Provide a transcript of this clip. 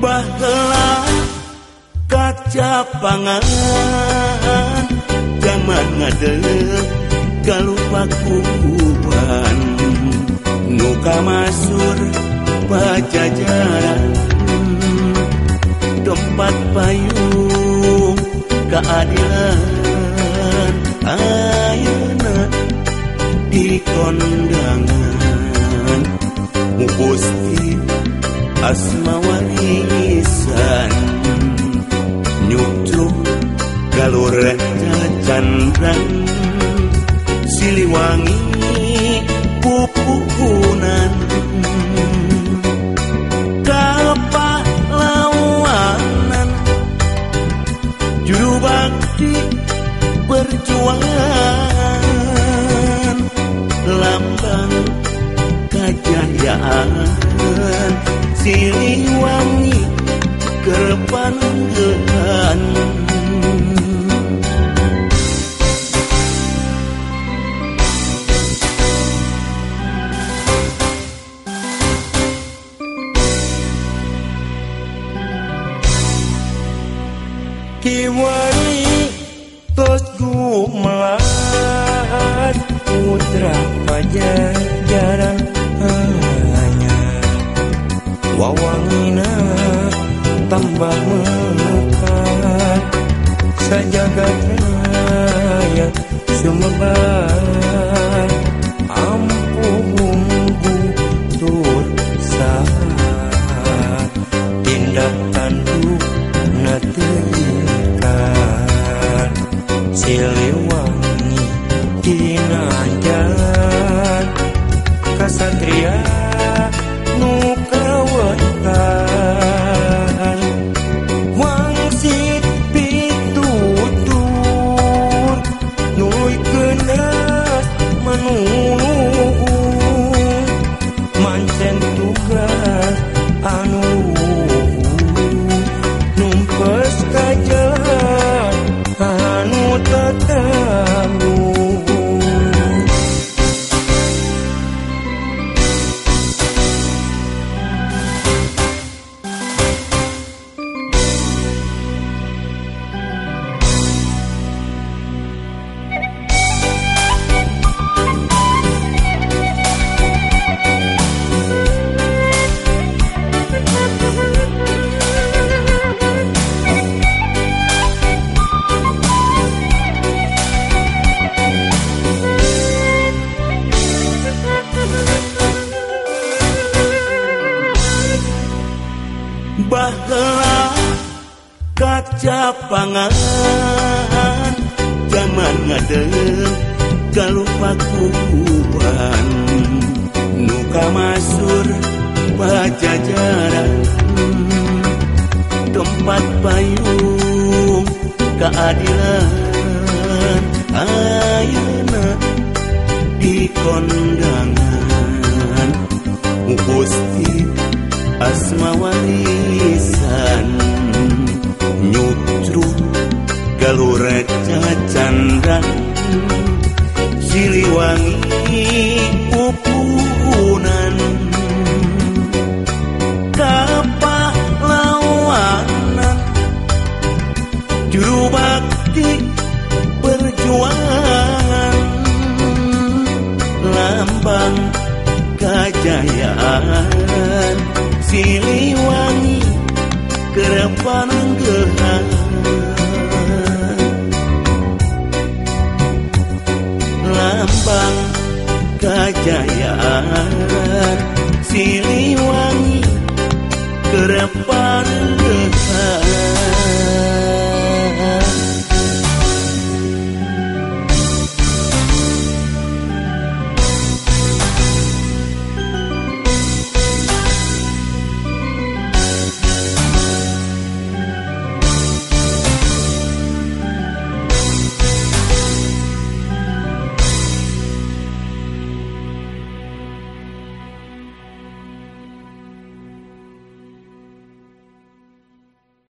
bahlah kaca pangan. Zaman ngade kalupa kuban Nuka masur pajajaran. Tempat payung keadilan. Ayana di kondangan. Mukus asma hisan nyucuk kalur cacandrang siliwangi Kiwari tos gumaan putra pajajaran hanya. Wawangina tambah memukat sajagat feeling Kala kaca pangan zaman ngadeg kalupakuban nuka masur pajajaran. Tempat payung keadilan. Ayana di kondangan. Gusti asma warisan nyucruk galur cacandan siliwangi pupunan kapak lawanan juru bakti perjuangan lambang kejayaan pilih wangi kerepan gerhana lambang kejayaan Siliwangi kerepan gerhana